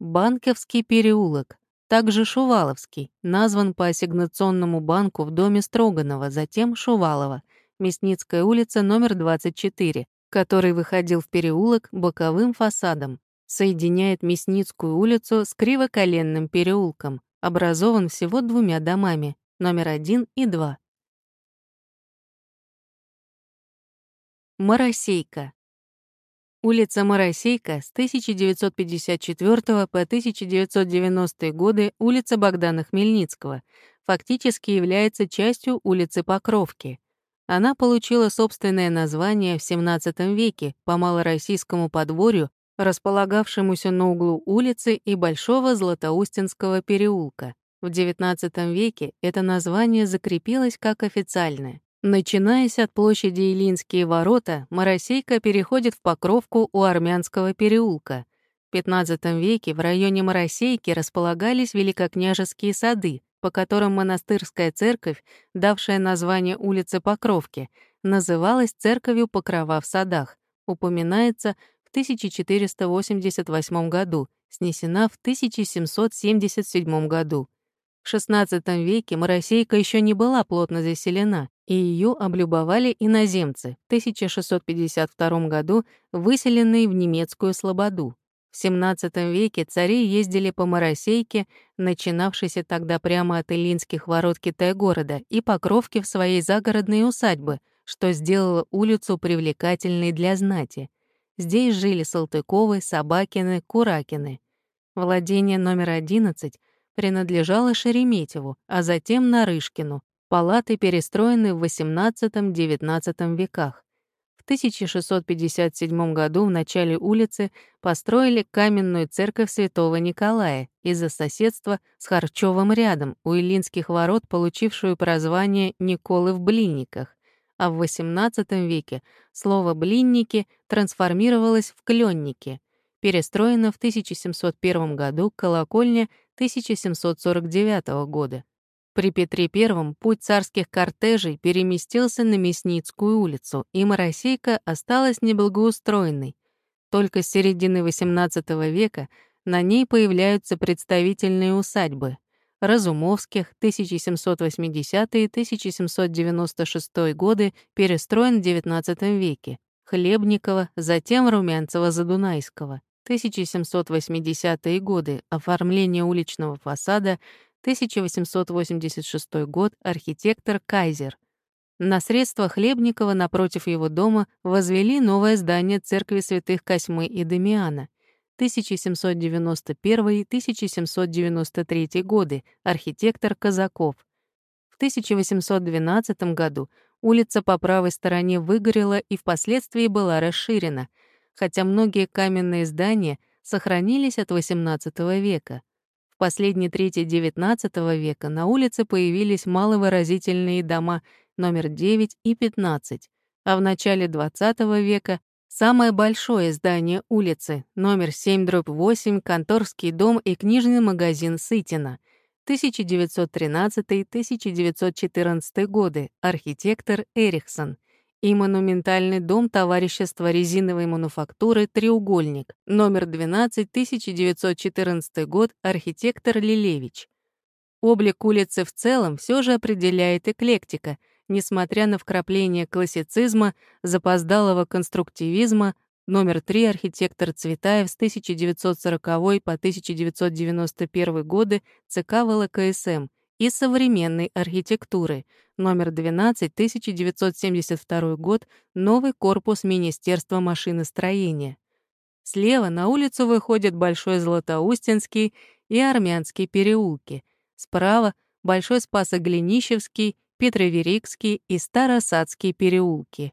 Банковский переулок, также Шуваловский, назван по ассигнационному банку в доме Строганова, затем Шувалова, Мясницкая улица, номер 24, который выходил в переулок боковым фасадом, соединяет Мясницкую улицу с Кривоколенным переулком, образован всего двумя домами, номер 1 и 2. Моросейка. Улица Моросейка с 1954 по 1990 годы улица Богдана Хмельницкого фактически является частью улицы Покровки. Она получила собственное название в XVII веке по малороссийскому подворью, располагавшемуся на углу улицы и Большого Златоустинского переулка. В XIX веке это название закрепилось как официальное. Начинаясь от площади Илинские ворота, Моросейка переходит в Покровку у Армянского переулка. В XV веке в районе Моросейки располагались великокняжеские сады, по которым монастырская церковь, давшая название улице Покровки, называлась церковью Покрова в садах, упоминается в 1488 году, снесена в 1777 году. XVI веке Моросейка еще не была плотно заселена, и ее облюбовали иноземцы, в 1652 году выселенные в немецкую Слободу. В XVII веке цари ездили по Моросейке, начинавшейся тогда прямо от Илинских ворот Китай-города, и покровки в своей загородной усадьбы, что сделало улицу привлекательной для знати. Здесь жили Салтыковы, Собакины, Куракины. Владение номер 11 принадлежало Шереметьеву, а затем Нарышкину, Палаты перестроены в XVIII-XIX веках. В 1657 году в начале улицы построили каменную церковь святого Николая из-за соседства с Харчевым рядом у Илинских ворот, получившую прозвание Николы в Блинниках. А в XVIII веке слово «блинники» трансформировалось в «клённики». Перестроена в 1701 году колокольня 1749 года. При Петре I путь царских кортежей переместился на Мясницкую улицу, и Моросейка осталась неблагоустроенной. Только с середины XVIII века на ней появляются представительные усадьбы. Разумовских 1780-1796 годы перестроен в XIX веке, Хлебникова, затем Румянцева-Задунайского. 1780-е годы оформление уличного фасада 1886 год, архитектор Кайзер. На средства Хлебникова напротив его дома возвели новое здание церкви святых Косьмы и Дамиана. 1791-1793 годы, архитектор Казаков. В 1812 году улица по правой стороне выгорела и впоследствии была расширена, хотя многие каменные здания сохранились от XVIII века. В последней трети XIX века на улице появились маловыразительные дома номер 9 и 15, а в начале XX века самое большое здание улицы, номер 7-8, конторский дом и книжный магазин Сытина, 1913-1914 годы, архитектор Эриксон — и монументальный дом товарищества резиновой мануфактуры «Треугольник», номер 12, 1914 год, архитектор Лилевич. Облик улицы в целом все же определяет эклектика, несмотря на вкрапление классицизма, запоздалого конструктивизма, номер 3 архитектор Цветаев с 1940 по 1991 годы ЦК ВЛКСМ и современной архитектуры — номер 12, 1972 год, новый корпус Министерства машиностроения. Слева на улицу выходят Большой Златоустинский и Армянский переулки. Справа — Большой Спасоглинищевский, Петроверикский и Старосадский переулки.